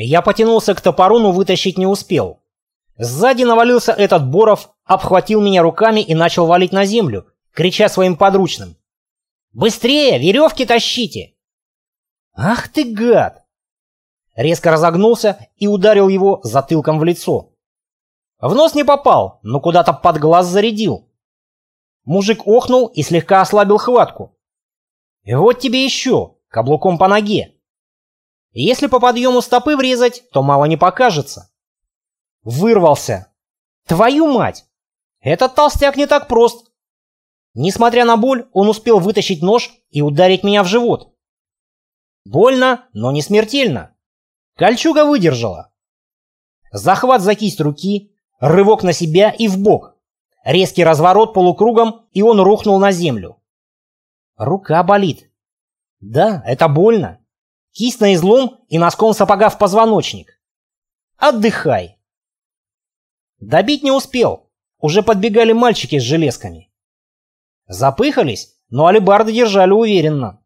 Я потянулся к топору, но вытащить не успел. Сзади навалился этот Боров, обхватил меня руками и начал валить на землю, крича своим подручным. «Быстрее! Веревки тащите!» «Ах ты гад!» Резко разогнулся и ударил его затылком в лицо. В нос не попал, но куда-то под глаз зарядил. Мужик охнул и слегка ослабил хватку. Вот тебе еще, каблуком по ноге. Если по подъему стопы врезать, то мало не покажется. Вырвался. Твою мать! Этот толстяк не так прост. Несмотря на боль, он успел вытащить нож и ударить меня в живот. Больно, но не смертельно. Кольчуга выдержала. Захват за кисть руки, рывок на себя и в бок. Резкий разворот полукругом, и он рухнул на землю. Рука болит. Да, это больно. Кисть на излом и носком сапога в позвоночник. Отдыхай. Добить не успел. Уже подбегали мальчики с железками. Запыхались, но алибарды держали уверенно.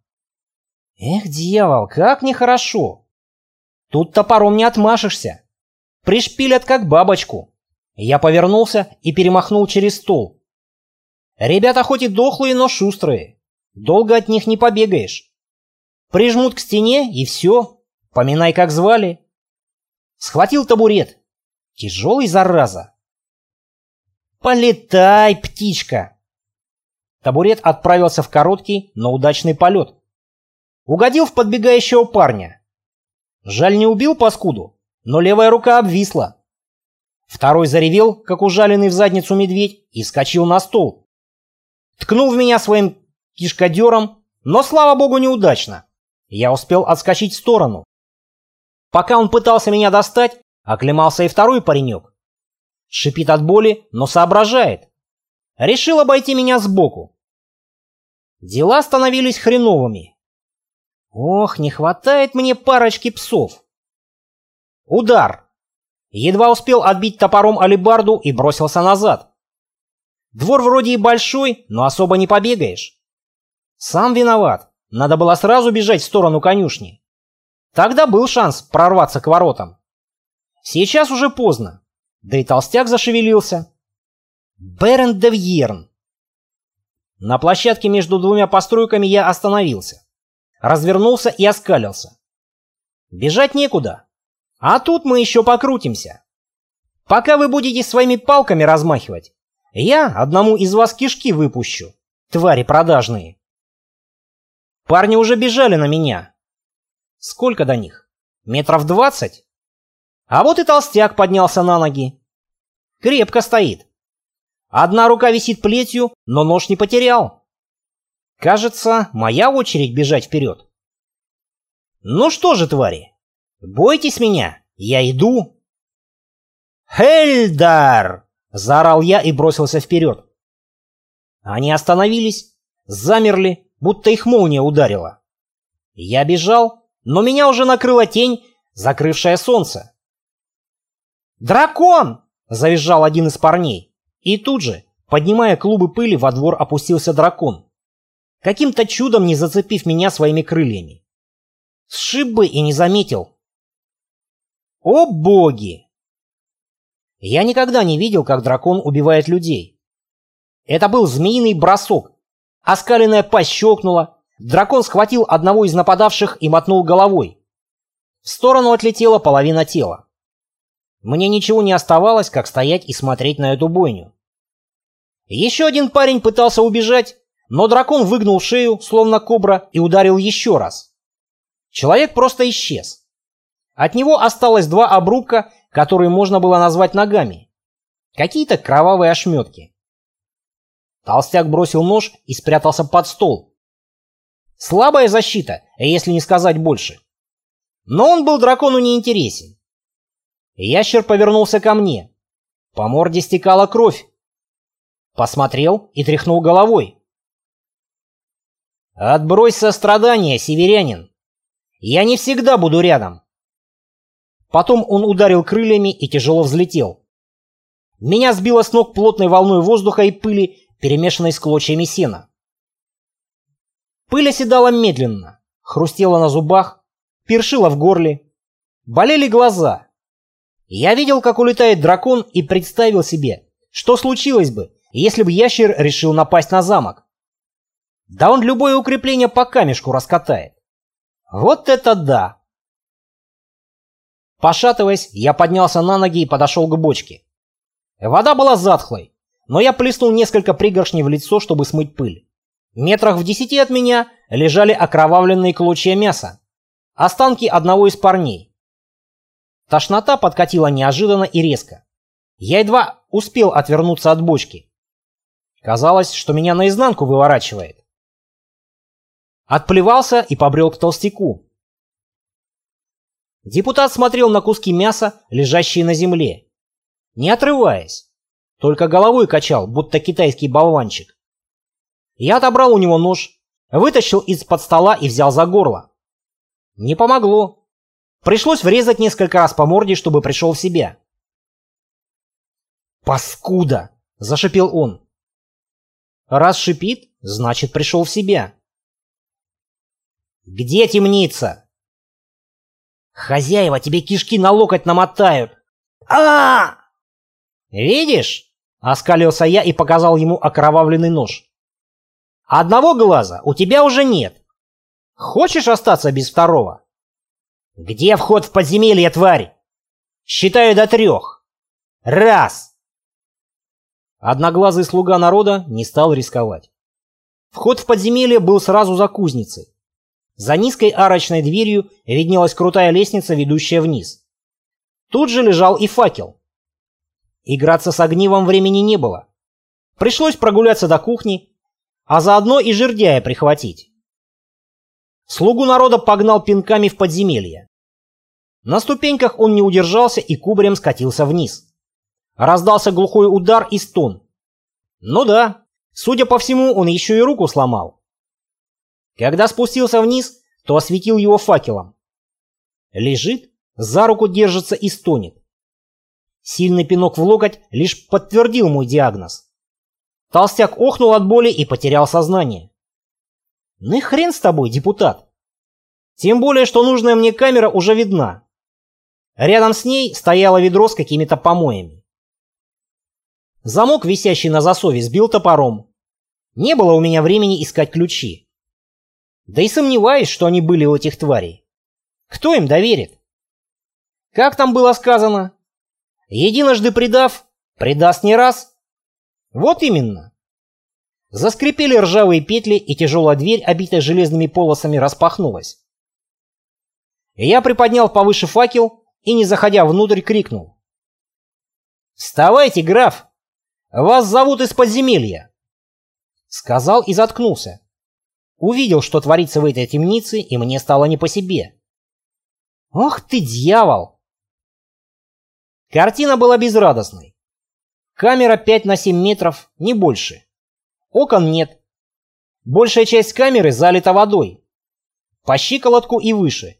Эх, дьявол, как нехорошо. Тут топором не отмашешься. Пришпилят как бабочку. Я повернулся и перемахнул через стол. Ребята хоть и дохлые, но шустрые. Долго от них не побегаешь. Прижмут к стене и все. Поминай, как звали. Схватил табурет. Тяжелый, зараза. Полетай, птичка. Табурет отправился в короткий, но удачный полет. Угодил в подбегающего парня. Жаль, не убил паскуду, но левая рука обвисла. Второй заревел, как ужаленный в задницу медведь, и скочил на стол. Ткнул в меня своим кишкодером, но, слава богу, неудачно. Я успел отскочить в сторону. Пока он пытался меня достать, оклемался и второй паренек. Шипит от боли, но соображает. Решил обойти меня сбоку. Дела становились хреновыми. Ох, не хватает мне парочки псов. Удар. Едва успел отбить топором алебарду и бросился назад. Двор вроде и большой, но особо не побегаешь. Сам виноват. Надо было сразу бежать в сторону конюшни. Тогда был шанс прорваться к воротам. Сейчас уже поздно. Да и толстяк зашевелился. Берен де Вьерн. На площадке между двумя постройками я остановился развернулся и оскалился. Бежать некуда. А тут мы еще покрутимся. Пока вы будете своими палками размахивать, я одному из вас кишки выпущу, твари продажные. Парни уже бежали на меня. Сколько до них? Метров двадцать? А вот и толстяк поднялся на ноги. Крепко стоит. Одна рука висит плетью, но нож не потерял. Кажется, моя очередь бежать вперед. Ну что же, твари, бойтесь меня, я иду. «Хельдар!» — заорал я и бросился вперед. Они остановились, замерли, будто их молния ударила. Я бежал, но меня уже накрыла тень, закрывшая солнце. «Дракон!» — завизжал один из парней. И тут же, поднимая клубы пыли, во двор опустился дракон каким-то чудом не зацепив меня своими крыльями. Сшиб бы и не заметил. О боги! Я никогда не видел, как дракон убивает людей. Это был змеиный бросок. Оскаленная пасть щелкнула. Дракон схватил одного из нападавших и мотнул головой. В сторону отлетела половина тела. Мне ничего не оставалось, как стоять и смотреть на эту бойню. Еще один парень пытался убежать, но дракон выгнул шею, словно кобра, и ударил еще раз. Человек просто исчез. От него осталось два обрубка, которые можно было назвать ногами. Какие-то кровавые ошметки. Толстяк бросил нож и спрятался под стол. Слабая защита, если не сказать больше. Но он был дракону неинтересен. Ящер повернулся ко мне. По морде стекала кровь. Посмотрел и тряхнул головой. Отбрось сострадание, северянин. Я не всегда буду рядом. Потом он ударил крыльями и тяжело взлетел. Меня сбило с ног плотной волной воздуха и пыли, перемешанной с клочьями сена. Пыль оседала медленно, хрустела на зубах, першила в горле. Болели глаза. Я видел, как улетает дракон, и представил себе, что случилось бы, если бы ящер решил напасть на замок. Да он любое укрепление по камешку раскатает. Вот это да! Пошатываясь, я поднялся на ноги и подошел к бочке. Вода была затхлой, но я плеснул несколько пригоршней в лицо, чтобы смыть пыль. Метрах в десяти от меня лежали окровавленные клочья мяса. Останки одного из парней. Тошнота подкатила неожиданно и резко. Я едва успел отвернуться от бочки. Казалось, что меня наизнанку выворачивает. Отплевался и побрел к толстяку. Депутат смотрел на куски мяса, лежащие на земле, не отрываясь, только головой качал, будто китайский болванчик. Я отобрал у него нож, вытащил из-под стола и взял за горло. Не помогло. Пришлось врезать несколько раз по морде, чтобы пришел в себя. «Паскуда!» – зашипел он. «Раз шипит, значит, пришел в себя». «Где темница?» «Хозяева тебе кишки на локоть намотают!» а, «Видишь?» – оскалился я и показал ему окровавленный нож. «Одного глаза у тебя уже нет. Хочешь остаться без второго?» «Где вход в подземелье, тварь?» «Считаю до трех. Раз!» Одноглазый слуга народа не стал рисковать. Вход в подземелье был сразу за кузницей. За низкой арочной дверью виднелась крутая лестница, ведущая вниз. Тут же лежал и факел. Играться с огнивом времени не было. Пришлось прогуляться до кухни, а заодно и жердяя прихватить. Слугу народа погнал пинками в подземелье. На ступеньках он не удержался и кубарем скатился вниз. Раздался глухой удар и стон. Ну да, судя по всему, он еще и руку сломал. Когда спустился вниз, то осветил его факелом. Лежит, за руку держится и стонет. Сильный пинок в локоть лишь подтвердил мой диагноз. Толстяк охнул от боли и потерял сознание. Ну и хрен с тобой, депутат. Тем более, что нужная мне камера уже видна. Рядом с ней стояло ведро с какими-то помоями. Замок, висящий на засове, сбил топором. Не было у меня времени искать ключи. Да и сомневаюсь, что они были у этих тварей. Кто им доверит? Как там было сказано? Единожды предав, предаст не раз. Вот именно. Заскрипели ржавые петли, и тяжелая дверь, обитая железными полосами, распахнулась. Я приподнял повыше факел и, не заходя внутрь, крикнул. «Вставайте, граф! Вас зовут из подземелья!» Сказал и заткнулся. Увидел, что творится в этой темнице, и мне стало не по себе. «Ох ты, дьявол!» Картина была безрадостной. Камера 5 на 7 метров, не больше. Окон нет. Большая часть камеры залита водой. По щиколотку и выше.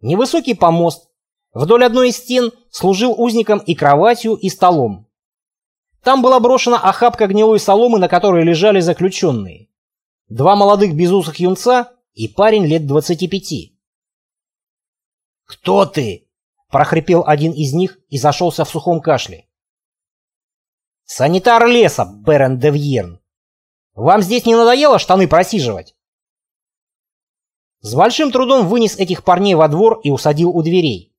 Невысокий помост. Вдоль одной из стен служил узником и кроватью, и столом. Там была брошена охапка гнилой соломы, на которой лежали заключенные. Два молодых безусых юнца и парень лет 25. «Кто ты?» Прохрипел один из них и зашелся в сухом кашле. «Санитар леса, Берен Девьерн! Вам здесь не надоело штаны просиживать?» С большим трудом вынес этих парней во двор и усадил у дверей.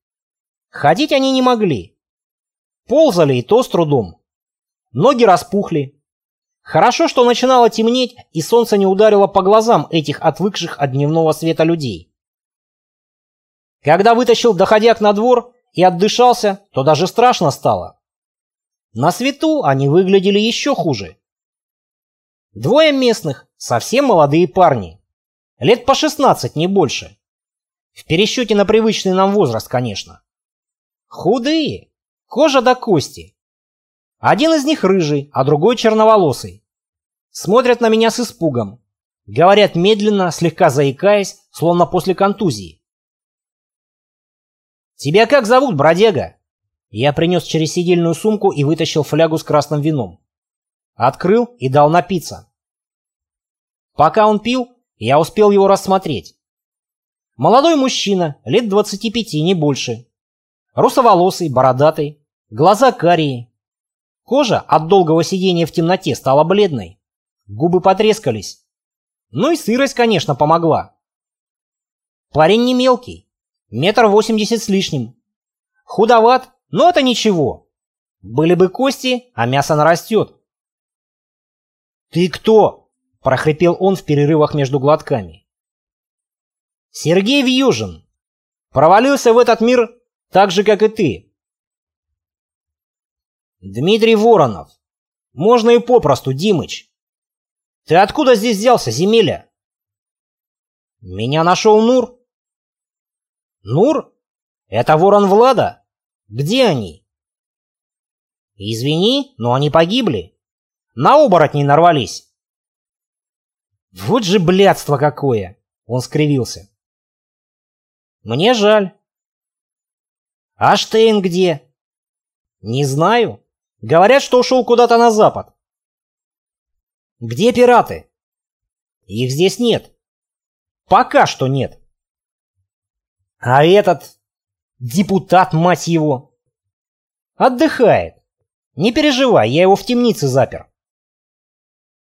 Ходить они не могли. Ползали и то с трудом. Ноги распухли. Хорошо, что начинало темнеть, и солнце не ударило по глазам этих отвыкших от дневного света людей. Когда вытащил доходяк на двор и отдышался, то даже страшно стало. На свету они выглядели еще хуже. Двое местных, совсем молодые парни. Лет по 16, не больше. В пересчете на привычный нам возраст, конечно. Худые, кожа до кости. Один из них рыжий, а другой черноволосый. Смотрят на меня с испугом. Говорят медленно, слегка заикаясь, словно после контузии. «Тебя как зовут, бродяга?» Я принес через сидельную сумку и вытащил флягу с красным вином. Открыл и дал напиться. Пока он пил, я успел его рассмотреть. Молодой мужчина, лет 25, не больше. Русоволосый, бородатый, глаза карие. Кожа от долгого сидения в темноте стала бледной. Губы потрескались. Ну и сырость, конечно, помогла. Парень не мелкий, метр восемьдесят с лишним. Худоват, но это ничего. Были бы кости, а мясо нарастет. «Ты кто?» – прохрипел он в перерывах между глотками. «Сергей Вьюжин. Провалился в этот мир так же, как и ты». «Дмитрий Воронов. Можно и попросту, Димыч. Ты откуда здесь взялся, земеля?» «Меня нашел Нур». «Нур? Это ворон Влада? Где они?» «Извини, но они погибли. На оборотней нарвались». «Вот же блядство какое!» — он скривился. «Мне жаль». «А Штейн где?» «Не знаю. Говорят, что ушел куда-то на запад». «Где пираты?» «Их здесь нет. Пока что нет». «А этот депутат, мать его!» «Отдыхает. Не переживай, я его в темнице запер.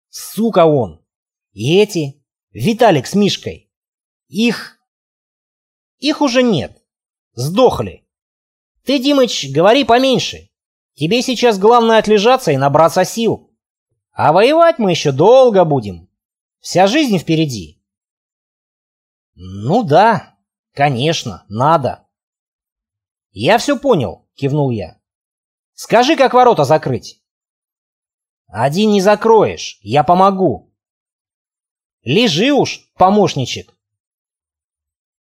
Сука он. И эти, Виталик с Мишкой. Их... Их уже нет. Сдохли. Ты, Димыч, говори поменьше. Тебе сейчас главное отлежаться и набраться сил. А воевать мы еще долго будем. Вся жизнь впереди. Ну да, конечно, надо. Я все понял, кивнул я. Скажи, как ворота закрыть. Один не закроешь, я помогу. Лежи уж, помощничек.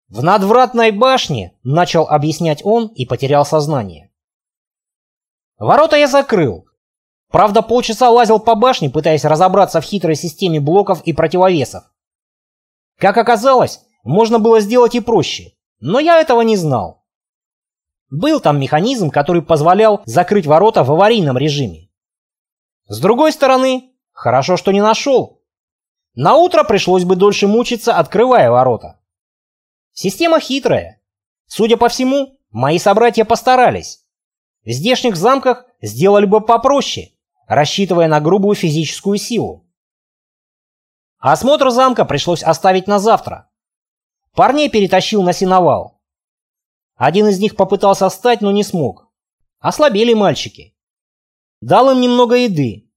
В надвратной башне, начал объяснять он и потерял сознание. Ворота я закрыл. Правда, полчаса лазил по башне, пытаясь разобраться в хитрой системе блоков и противовесов. Как оказалось, можно было сделать и проще, но я этого не знал. Был там механизм, который позволял закрыть ворота в аварийном режиме. С другой стороны, хорошо, что не нашел. На утро пришлось бы дольше мучиться, открывая ворота. Система хитрая. Судя по всему, мои собратья постарались. В здешних замках сделали бы попроще, рассчитывая на грубую физическую силу. Осмотр замка пришлось оставить на завтра. Парней перетащил на сеновал. Один из них попытался встать, но не смог. Ослабели мальчики. Дал им немного еды.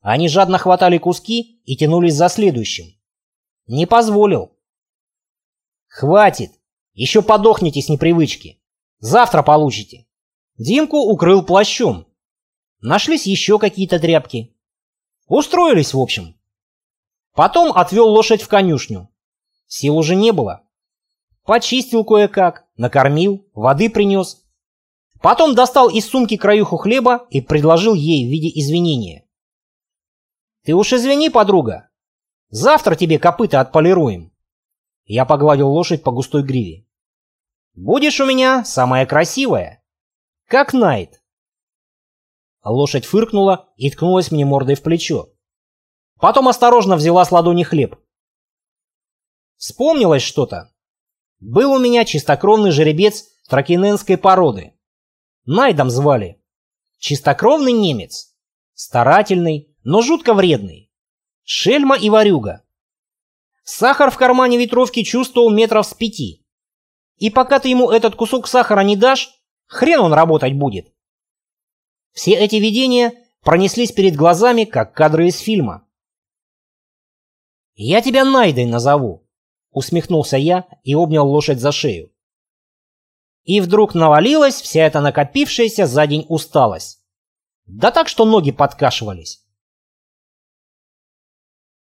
Они жадно хватали куски и тянулись за следующим. Не позволил. «Хватит! Еще подохните с непривычки. Завтра получите». Димку укрыл плащом. Нашлись еще какие-то тряпки. Устроились, в общем. Потом отвел лошадь в конюшню. Сил уже не было. Почистил кое-как, накормил, воды принес. Потом достал из сумки краюху хлеба и предложил ей в виде извинения. «Ты уж извини, подруга. Завтра тебе копыта отполируем». Я погладил лошадь по густой гриве. «Будешь у меня самая красивая. Как Найт». Лошадь фыркнула и ткнулась мне мордой в плечо. Потом осторожно взяла с ладони хлеб. Вспомнилось что-то, был у меня чистокровный жеребец тракиненской породы. Найдом звали. Чистокровный немец. Старательный, но жутко вредный. Шельма и ворюга. Сахар в кармане ветровки чувствовал метров с пяти. И пока ты ему этот кусок сахара не дашь, хрен он работать будет. Все эти видения пронеслись перед глазами, как кадры из фильма. «Я тебя Найдой назову», Усмехнулся я и обнял лошадь за шею. И вдруг навалилась вся эта накопившаяся за день усталость. Да так, что ноги подкашивались.